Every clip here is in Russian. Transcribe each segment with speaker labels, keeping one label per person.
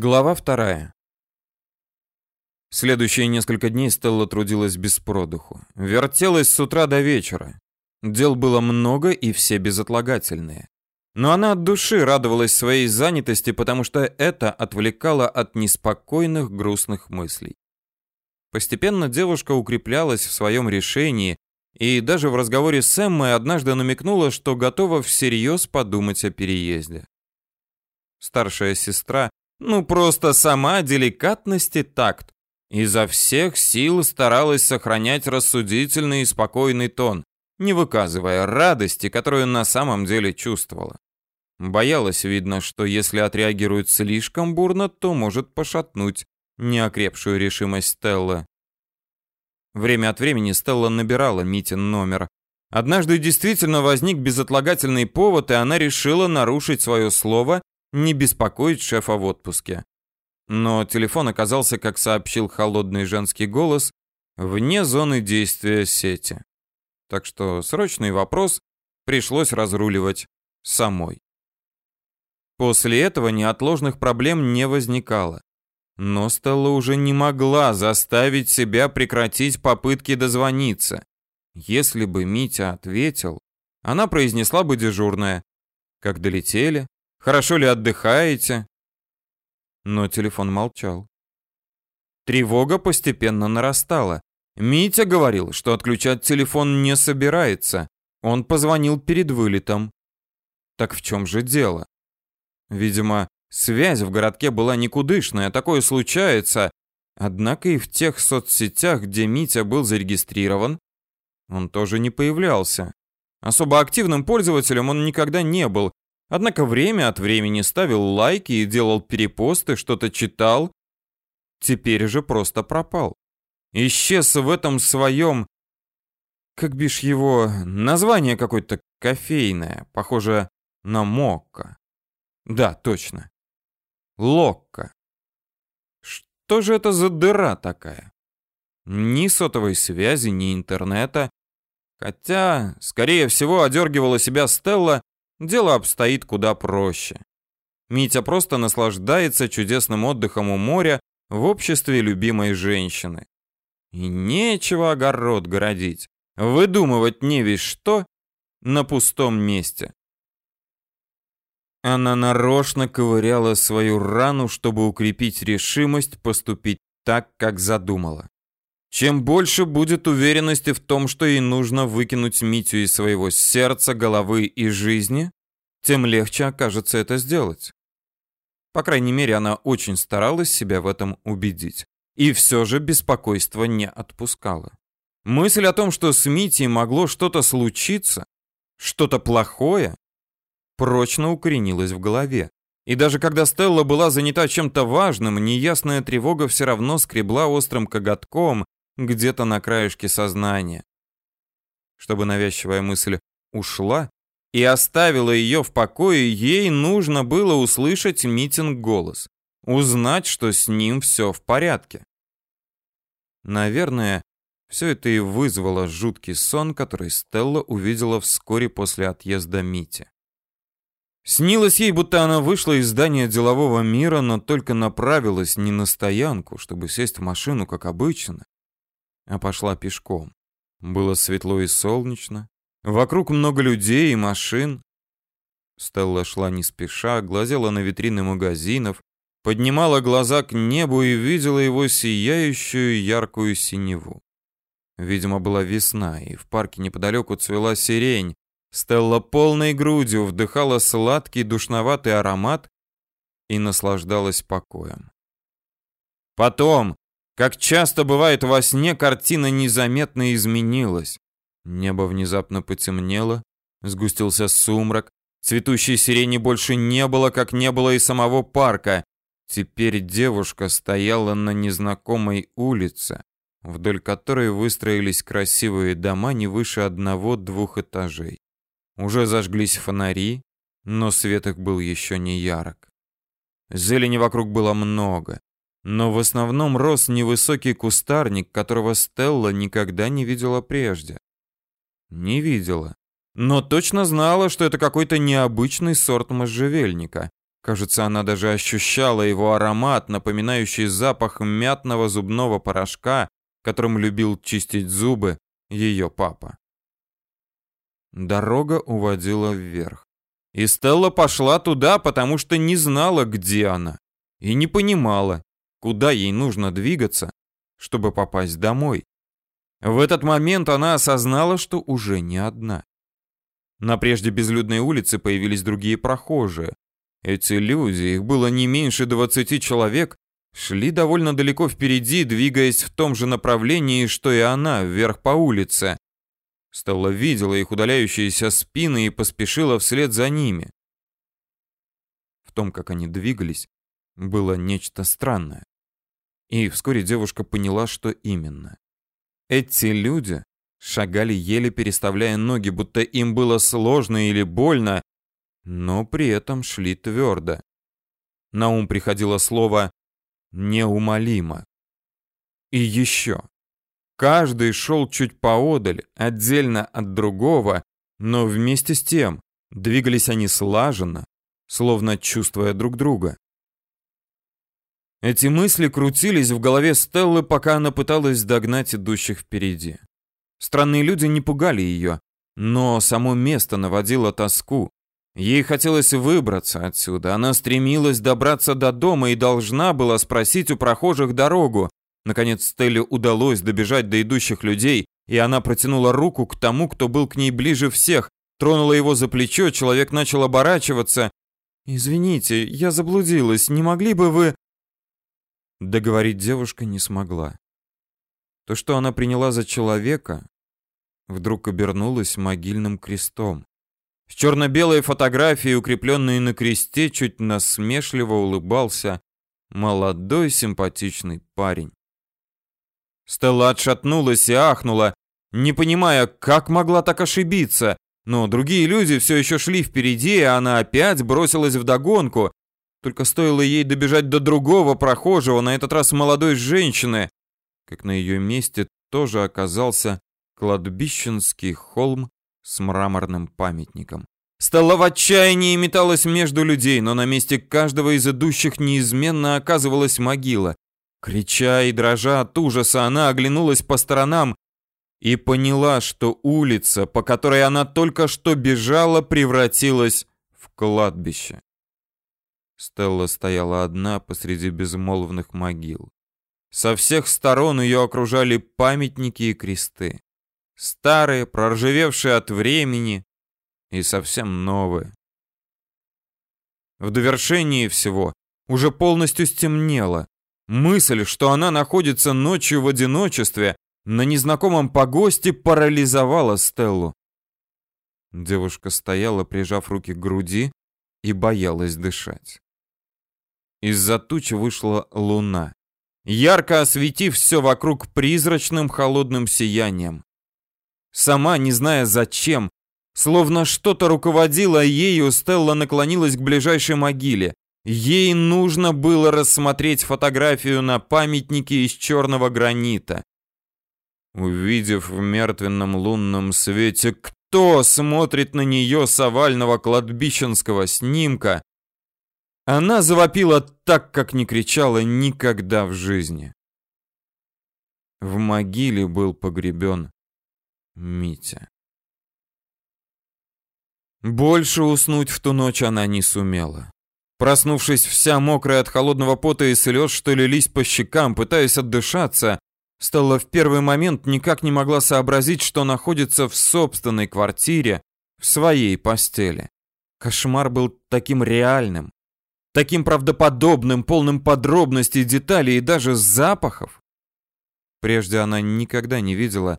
Speaker 1: Глава вторая. Следующие несколько дней Стелла трудилась без продуху. Вертелась с утра до вечера. Дел было много и все безотлагательные. Но она от души радовалась своей занятости, потому что это отвлекало от неспокойных, грустных мыслей. Постепенно девушка укреплялась в своем решении и даже в разговоре с Эммой однажды намекнула, что готова всерьез подумать о переезде. Старшая сестра ну, просто сама деликатность и такт. Изо всех сил старалась сохранять рассудительный и спокойный тон, не выказывая радости, которую на самом деле чувствовала. Боялась, видно, что если отреагирует слишком бурно, то может пошатнуть неокрепшую решимость Стелла. Время от времени Стелла набирала Митин номер. Однажды действительно возник безотлагательный повод, и она решила нарушить свое слово не беспокоить шефа в отпуске. Но телефон оказался, как сообщил холодный женский голос, вне зоны действия сети. Так что срочный вопрос пришлось разруливать самой. После этого неотложных проблем не возникало. Но Стелла уже не могла заставить себя прекратить попытки дозвониться. Если бы Митя ответил, она произнесла бы дежурное. Как долетели, Хорошо ли отдыхаете?» Но телефон молчал. Тревога постепенно нарастала. Митя говорил, что отключать телефон не собирается. Он позвонил перед вылетом. Так в чем же дело? Видимо, связь в городке была никудышная, такое случается. Однако и в тех соцсетях, где Митя был зарегистрирован, он тоже не появлялся. Особо активным пользователем он никогда не был, Однако время от времени ставил лайки и делал перепосты, что-то читал. Теперь же просто пропал. Исчез в этом своем... Как бишь его... Название какое-то кофейное, похоже на мокко. Да, точно. Локко. Что же это за дыра такая? Ни сотовой связи, ни интернета. Хотя, скорее всего, одергивала себя Стелла, дело обстоит куда проще. Митя просто наслаждается чудесным отдыхом у моря в обществе любимой женщины. И нечего огород городить, выдумывать не весь что на пустом месте. Она нарочно ковыряла свою рану, чтобы укрепить решимость поступить так, как задумала. Чем больше будет уверенности в том, что ей нужно выкинуть Митю из своего сердца, головы и жизни, тем легче окажется это сделать. По крайней мере, она очень старалась себя в этом убедить. И все же беспокойство не отпускало. Мысль о том, что с Митей могло что-то случиться, что-то плохое, прочно укоренилась в голове. И даже когда Стелла была занята чем-то важным, неясная тревога все равно скребла острым коготком где-то на краешке сознания. Чтобы навязчивая мысль ушла и оставила ее в покое, ей нужно было услышать Митинг голос, узнать, что с ним все в порядке. Наверное, все это и вызвало жуткий сон, который Стелла увидела вскоре после отъезда Мити. Снилось ей, будто она вышла из здания делового мира, но только направилась не на стоянку, чтобы сесть в машину, как обычно, а пошла пешком. Было светло и солнечно. Вокруг много людей и машин. Стелла шла не спеша, глазела на витрины магазинов, поднимала глаза к небу и видела его сияющую яркую синеву. Видимо, была весна, и в парке неподалеку цвела сирень. Стелла полной грудью вдыхала сладкий душноватый аромат и наслаждалась покоем. Потом, как часто бывает во сне, картина незаметно изменилась. Небо внезапно потемнело, сгустился сумрак, цветущей сирени больше не было, как не было и самого парка. Теперь девушка стояла на незнакомой улице, вдоль которой выстроились красивые дома не выше одного-двух этажей. Уже зажглись фонари, но свет их был еще не ярок. Зелени вокруг было много. Но в основном рос невысокий кустарник, которого Стелла никогда не видела прежде. Не видела. Но точно знала, что это какой-то необычный сорт можжевельника. Кажется, она даже ощущала его аромат, напоминающий запах мятного зубного порошка, которым любил чистить зубы ее папа. Дорога уводила вверх. И Стелла пошла туда, потому что не знала, где она, и не понимала, куда ей нужно двигаться, чтобы попасть домой. В этот момент она осознала, что уже не одна. На прежде безлюдной улице появились другие прохожие, эти люди, их было не меньше 20 человек, шли довольно далеко впереди, двигаясь в том же направлении, что и она, вверх по улице. Стелла видела их удаляющиеся спины и поспешила вслед за ними. В том, как они двигались, было нечто странное. И вскоре девушка поняла, что именно. Эти люди шагали еле переставляя ноги, будто им было сложно или больно, но при этом шли твердо. На ум приходило слово «неумолимо». И еще. Каждый шел чуть поодаль, отдельно от другого, но вместе с тем двигались они слаженно, словно чувствуя друг друга. Эти мысли крутились в голове Стеллы, пока она пыталась догнать идущих впереди. Странные люди не пугали ее, но само место наводило тоску, Ей хотелось выбраться отсюда. Она стремилась добраться до дома и должна была спросить у прохожих дорогу. Наконец Стелле удалось добежать до идущих людей, и она протянула руку к тому, кто был к ней ближе всех. Тронула его за плечо, человек начал оборачиваться. «Извините, я заблудилась. Не могли бы вы...» Договорить девушка не смогла. То, что она приняла за человека, вдруг обернулось могильным крестом. В черно-белой фотографии, укрепленной на кресте, чуть насмешливо улыбался молодой симпатичный парень. Стелла отшатнулась и ахнула, не понимая, как могла так ошибиться, но другие люди все еще шли впереди, и она опять бросилась в догонку. Только стоило ей добежать до другого прохожего, на этот раз молодой женщины, как на ее месте тоже оказался кладбищенский холм с мраморным памятником. Стелла в отчаянии металась между людей, но на месте каждого из идущих неизменно оказывалась могила. Крича и дрожа от ужаса, она оглянулась по сторонам и поняла, что улица, по которой она только что бежала, превратилась в кладбище. Стелла стояла одна посреди безмолвных могил. Со всех сторон ее окружали памятники и кресты старые, проржавевшие от времени и совсем новые. В довершении всего уже полностью стемнело. Мысль, что она находится ночью в одиночестве на незнакомом погосте, парализовала Стеллу. Девушка стояла, прижав руки к груди, и боялась дышать. Из-за тучи вышла луна, ярко осветив все вокруг призрачным холодным сиянием. Сама, не зная зачем, словно что-то руководило ею, Стелла наклонилась к ближайшей могиле. Ей нужно было рассмотреть фотографию на памятнике из черного гранита. Увидев в мертвенном лунном свете, кто смотрит на нее с овального кладбищенского снимка, она завопила так, как не кричала никогда в жизни. В могиле был погребен Митя. Больше уснуть в ту ночь она не сумела. Проснувшись вся мокрая от холодного пота и слез, что лились по щекам, пытаясь отдышаться, Стелла в первый момент никак не могла сообразить, что находится в собственной квартире, в своей постели. Кошмар был таким реальным, таким правдоподобным, полным подробностей, деталей и даже запахов. Прежде она никогда не видела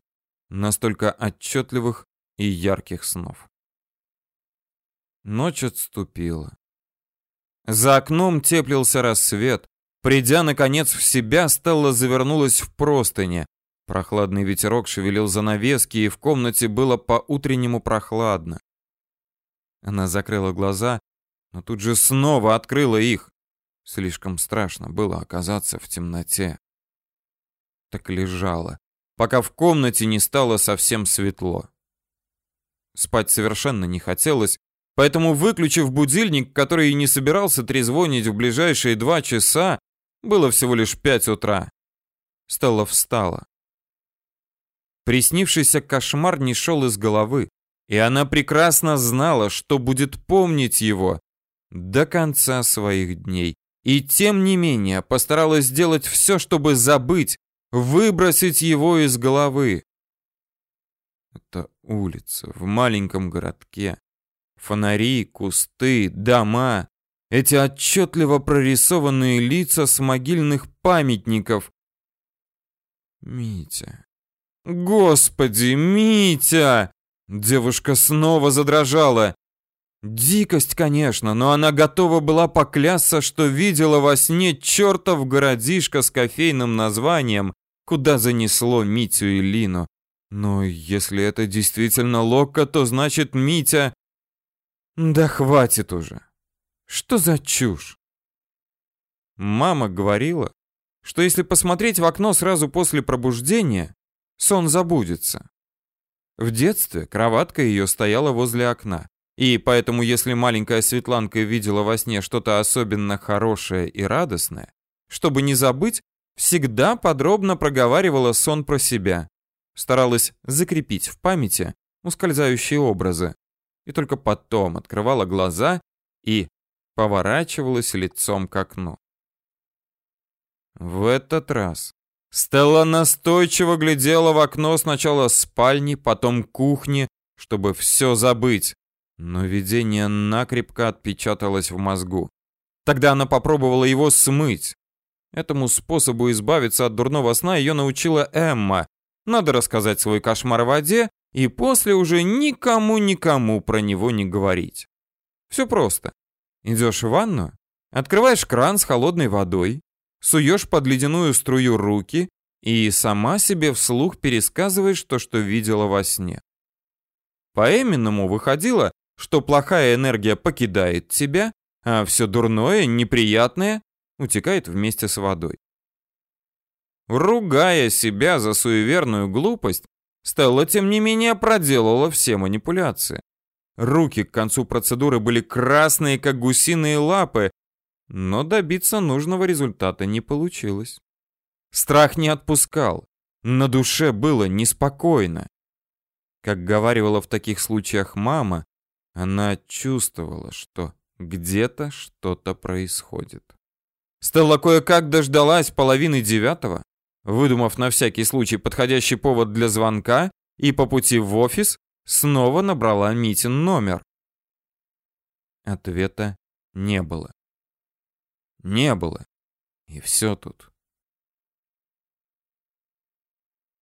Speaker 1: настолько отчетливых и ярких снов. Ночь отступила. За окном теплился рассвет. Придя, наконец, в себя, Стелла завернулась в простыни. Прохладный ветерок шевелил занавески, и в комнате было по-утреннему прохладно. Она закрыла глаза, но тут же снова открыла их. Слишком страшно было оказаться в темноте. Так лежала, пока в комнате не стало совсем светло. Спать совершенно не хотелось, Поэтому, выключив будильник, который и не собирался трезвонить в ближайшие два часа, было всего лишь пять утра. Стелла встала. Приснившийся кошмар не шел из головы, и она прекрасно знала, что будет помнить его до конца своих дней. И тем не менее постаралась сделать все, чтобы забыть, выбросить его из головы. Это улица в маленьком городке. Фонари, кусты, дома. Эти отчетливо прорисованные лица с могильных памятников. Митя. Господи, Митя! Девушка снова задрожала. Дикость, конечно, но она готова была поклясться, что видела во сне чертов городишко с кофейным названием, куда занесло Митю и Лину. Но если это действительно Локко, то значит Митя... Да хватит уже. Что за чушь? Мама говорила, что если посмотреть в окно сразу после пробуждения, сон забудется. В детстве кроватка ее стояла возле окна. И поэтому, если маленькая Светланка видела во сне что-то особенно хорошее и радостное, чтобы не забыть, всегда подробно проговаривала сон про себя, старалась закрепить в памяти ускользающие образы, и только потом открывала глаза и поворачивалась лицом к окну. В этот раз Стелла настойчиво глядела в окно сначала спальни, потом кухни, чтобы все забыть, но видение накрепко отпечаталось в мозгу. Тогда она попробовала его смыть. Этому способу избавиться от дурного сна ее научила Эмма. Надо рассказать свой кошмар в воде и после уже никому-никому про него не говорить. Все просто. Идешь в ванну, открываешь кран с холодной водой, суешь под ледяную струю руки и сама себе вслух пересказываешь то, что видела во сне. По Эминому выходило, что плохая энергия покидает тебя, а все дурное, неприятное утекает вместе с водой. Ругая себя за суеверную глупость, Стелла, тем не менее, проделала все манипуляции. Руки к концу процедуры были красные, как гусиные лапы, но добиться нужного результата не получилось. Страх не отпускал, на душе было неспокойно. Как говаривала в таких случаях мама, она чувствовала, что где-то что-то происходит. Стелла кое-как дождалась половины девятого, выдумав на всякий случай подходящий повод для звонка, и по пути в офис снова набрала Митин номер. Ответа не было. Не было. И все тут.